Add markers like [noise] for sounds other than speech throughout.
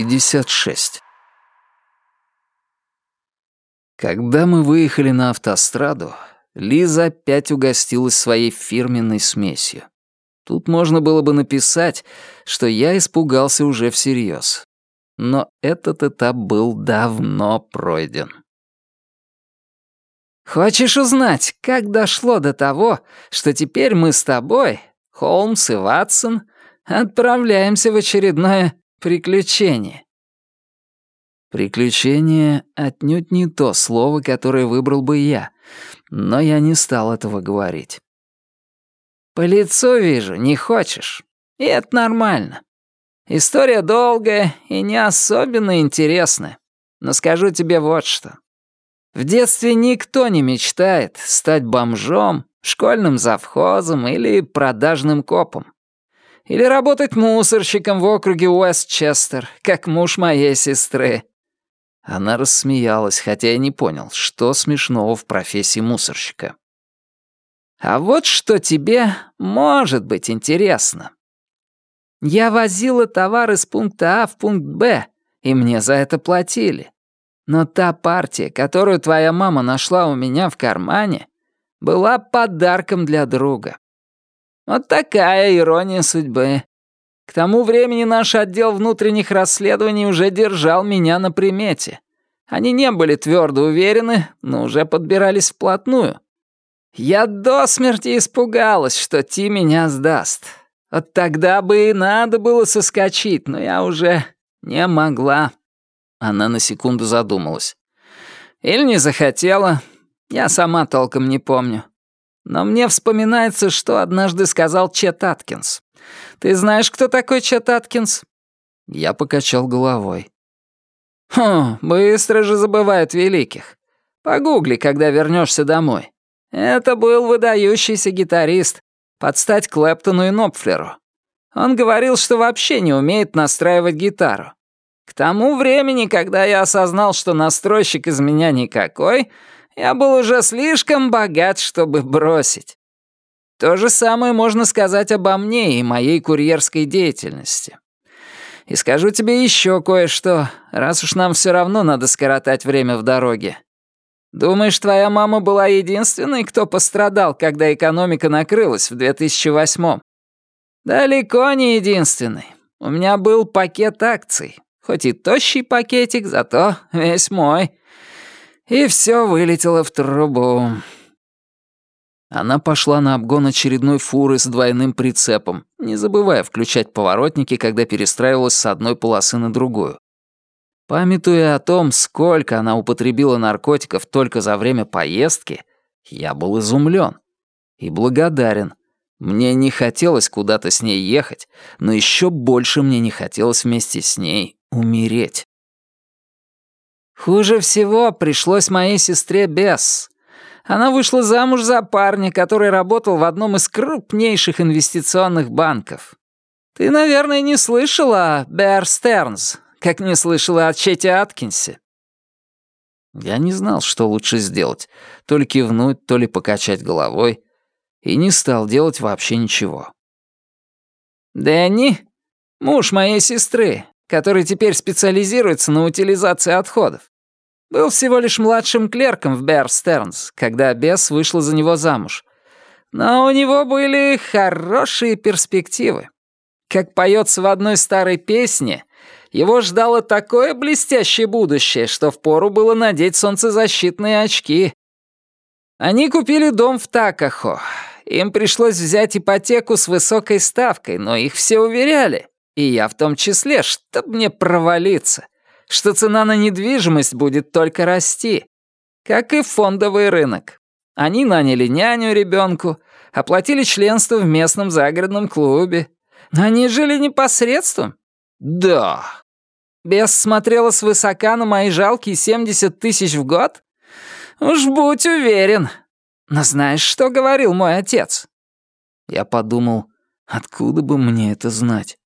56. Когда мы выехали на автостраду, Лиза опять угостилась своей фирменной смесью. Тут можно было бы написать, что я испугался уже всерьез. Но этот этап был давно пройден. «Хочешь узнать, как дошло до того, что теперь мы с тобой, Холмс и Ватсон, отправляемся в очередное Приключение. Приключение — отнюдь не то слово, которое выбрал бы я, но я не стал этого говорить. По лицу вижу, не хочешь. И это нормально. История долгая и не особенно интересная. Но скажу тебе вот что. В детстве никто не мечтает стать бомжом, школьным завхозом или продажным копом. Или работать мусорщиком в округе Уэстчестер, как муж моей сестры». Она рассмеялась, хотя я не понял, что смешного в профессии мусорщика. «А вот что тебе может быть интересно. Я возила товар из пункта А в пункт Б, и мне за это платили. Но та партия, которую твоя мама нашла у меня в кармане, была подарком для друга. Вот такая ирония судьбы. К тому времени наш отдел внутренних расследований уже держал меня на примете. Они не были твердо уверены, но уже подбирались вплотную. Я до смерти испугалась, что Ти меня сдаст. Вот тогда бы и надо было соскочить, но я уже не могла. Она на секунду задумалась. Или не захотела, я сама толком не помню. Но мне вспоминается, что однажды сказал Чет Аткинс. Ты знаешь, кто такой Чет Аткинс?» Я покачал головой. «Хм, быстро же забывают великих. Погугли, когда вернешься домой. Это был выдающийся гитарист, под стать Клэптону и Нопфлеру. Он говорил, что вообще не умеет настраивать гитару. К тому времени, когда я осознал, что настройщик из меня никакой, я был уже слишком богат, чтобы бросить. То же самое можно сказать обо мне и моей курьерской деятельности. И скажу тебе еще кое-что, раз уж нам все равно надо скоротать время в дороге. Думаешь, твоя мама была единственной, кто пострадал, когда экономика накрылась в 2008-м? Далеко не единственный. У меня был пакет акций. Хоть и тощий пакетик, зато весь мой. И все вылетело в трубу. Она пошла на обгон очередной фуры с двойным прицепом, не забывая включать поворотники, когда перестраивалась с одной полосы на другую. Памятуя о том, сколько она употребила наркотиков только за время поездки, я был изумлен и благодарен. Мне не хотелось куда-то с ней ехать, но еще больше мне не хотелось вместе с ней умереть. Хуже всего пришлось моей сестре Бесс. Она вышла замуж за парня, который работал в одном из крупнейших инвестиционных банков. Ты, наверное, не слышала о Бэр Стернс, как не слышала о Чете Аткинсе. Я не знал, что лучше сделать, то ли кивнуть, то ли покачать головой, и не стал делать вообще ничего. «Дэнни, муж моей сестры, который теперь специализируется на утилизации отходов. Был всего лишь младшим клерком в Бэр Стернс, когда Бесс вышла за него замуж. Но у него были хорошие перспективы. Как поется в одной старой песне, его ждало такое блестящее будущее, что впору было надеть солнцезащитные очки. Они купили дом в Такахо. Им пришлось взять ипотеку с высокой ставкой, но их все уверяли, и я в том числе, чтоб мне провалиться — что цена на недвижимость будет только расти, как и фондовый рынок. Они наняли няню ребенку, оплатили членство в местном загородном клубе. Они жили непосредством? Да. Бес смотрела свысока на мои жалкие 70 тысяч в год? Уж будь уверен. Но знаешь, что говорил мой отец? Я подумал, откуда бы мне это знать?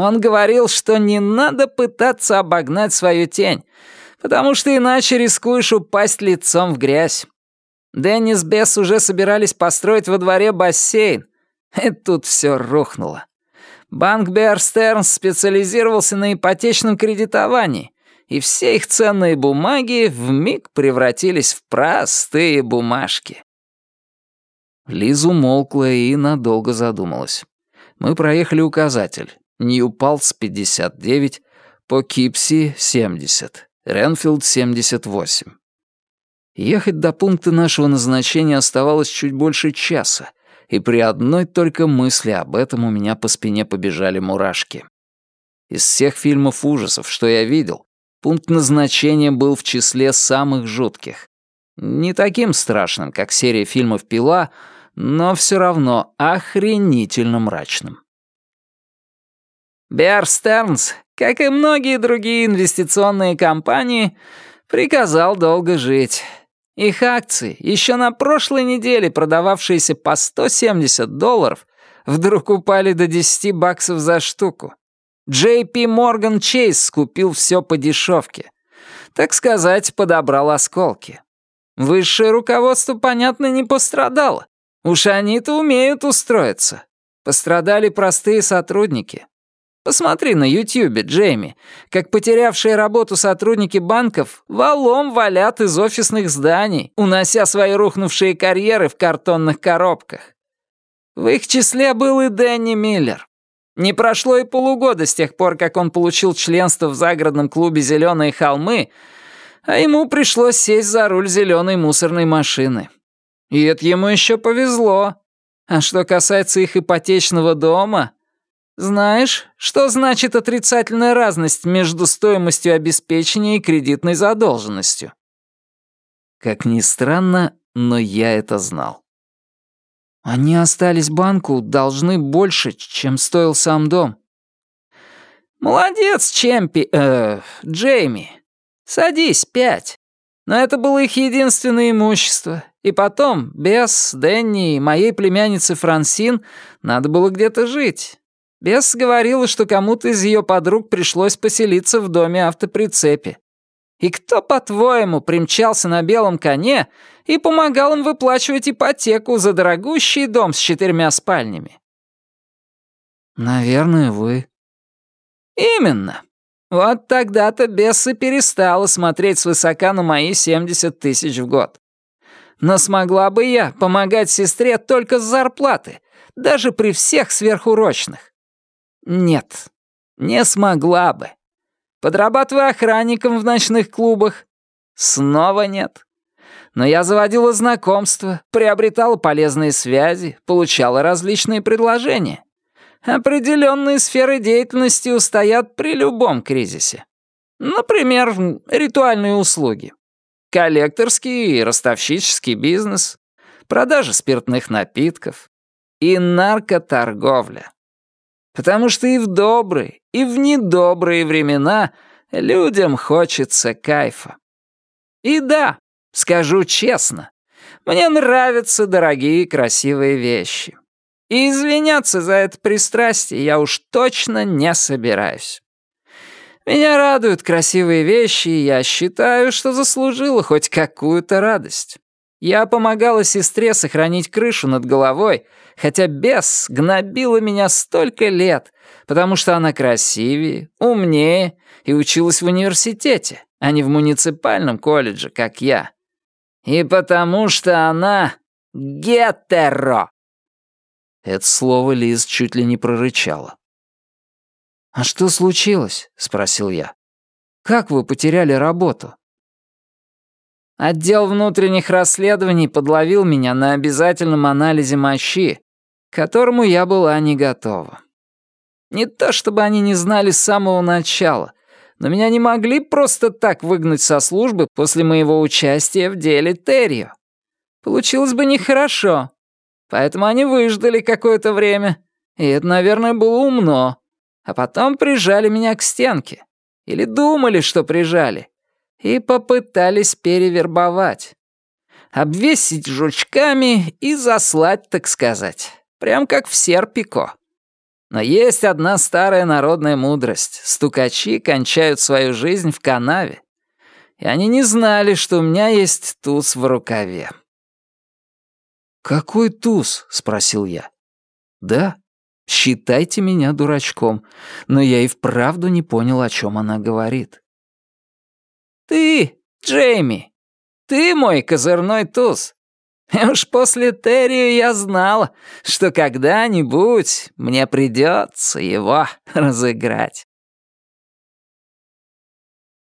Он говорил, что не надо пытаться обогнать свою тень, потому что иначе рискуешь упасть лицом в грязь. Дэнни с Бесс уже собирались построить во дворе бассейн, и тут все рухнуло. Банк Stearns специализировался на ипотечном кредитовании, и все их ценные бумаги вмиг превратились в простые бумажки. Лиза умолкла и надолго задумалась. Мы проехали указатель. Нью-Палс 59, по Кипси 70, Ренфилд 78. Ехать до пункта нашего назначения оставалось чуть больше часа, и при одной только мысли об этом у меня по спине побежали мурашки. Из всех фильмов ужасов, что я видел, пункт назначения был в числе самых жутких. Не таким страшным, как серия фильмов «Пила», но все равно охренительно мрачным. Беар Стернс, как и многие другие инвестиционные компании, приказал долго жить. Их акции, еще на прошлой неделе продававшиеся по 170 долларов, вдруг упали до 10 баксов за штуку. JP Morgan Chase скупил все по дешевке. Так сказать, подобрал осколки. Высшее руководство, понятно, не пострадало. Уж они-то умеют устроиться. Пострадали простые сотрудники. Посмотри на Ютьюбе, Джейми, как потерявшие работу сотрудники банков валом валят из офисных зданий, унося свои рухнувшие карьеры в картонных коробках. В их числе был и Дэнни Миллер. Не прошло и полугода с тех пор, как он получил членство в загородном клубе «Зеленые холмы», а ему пришлось сесть за руль зеленой мусорной машины. И это ему еще повезло. А что касается их ипотечного дома, знаешь, что значит отрицательная разность между стоимостью обеспечения и кредитной задолженностью? Как ни странно, но я это знал. Они остались банку должны больше, чем стоил сам дом. Молодец, Чемпи... Э, Джейми. Садись, пять. Но это было их единственное имущество. И потом, без Дэнни и моей племянницы Франсин надо было где-то жить. Бесс говорила, что кому-то из ее подруг пришлось поселиться в доме автоприцепе. И кто, по-твоему, примчался на белом коне и помогал им выплачивать ипотеку за дорогущий дом с четырьмя спальнями? Наверное, вы. Именно. Вот тогда-то Бесса перестала смотреть свысока на мои 70 тысяч в год. Но смогла бы я помогать сестре только с зарплаты, даже при всех сверхурочных. Нет, не смогла бы. Подрабатывая охранником в ночных клубах? Снова нет. Но я заводила знакомства, приобретала полезные связи, получала различные предложения. Определенные сферы деятельности устоят при любом кризисе. Например, ритуальные услуги. Коллекторский и ростовщический бизнес, продажа спиртных напитков и наркоторговля. Потому что и в добрые, и в недобрые времена людям хочется кайфа. И да, скажу честно, мне нравятся дорогие красивые вещи. И извиняться за это пристрастие я уж точно не собираюсь. Меня радуют красивые вещи, и я считаю, что заслужила хоть какую-то радость. Я помогала сестре сохранить крышу над головой, хотя бес гнобила меня столько лет, потому что она красивее, умнее и училась в университете, а не в муниципальном колледже, как я. И потому что она гетеро. Это слово Лиз чуть ли не прорычала. «А что случилось?» — спросил я. «Как вы потеряли работу?» Отдел внутренних расследований подловил меня на обязательном анализе мощи, к которому я была не готова. Не то чтобы они не знали с самого начала, но меня не могли просто так выгнать со службы после моего участия в деле Террио. Получилось бы нехорошо. Поэтому они выждали какое-то время, и это, наверное, было умно. А потом прижали меня к стенке. Или думали, что прижали и попытались перевербовать. Обвесить жучками и заслать, так сказать. Прям как в Серпико. Но есть одна старая народная мудрость. Стукачи кончают свою жизнь в канаве. И они не знали, что у меня есть туз в рукаве. «Какой туз?» — спросил я. «Да, Считайте меня дурачком, но я и вправду не понял, о чем она говорит. «Ты, Джейми, ты мой козырной туз. И уж после Террию я знала, что когда-нибудь мне придется его [laughs] разыграть».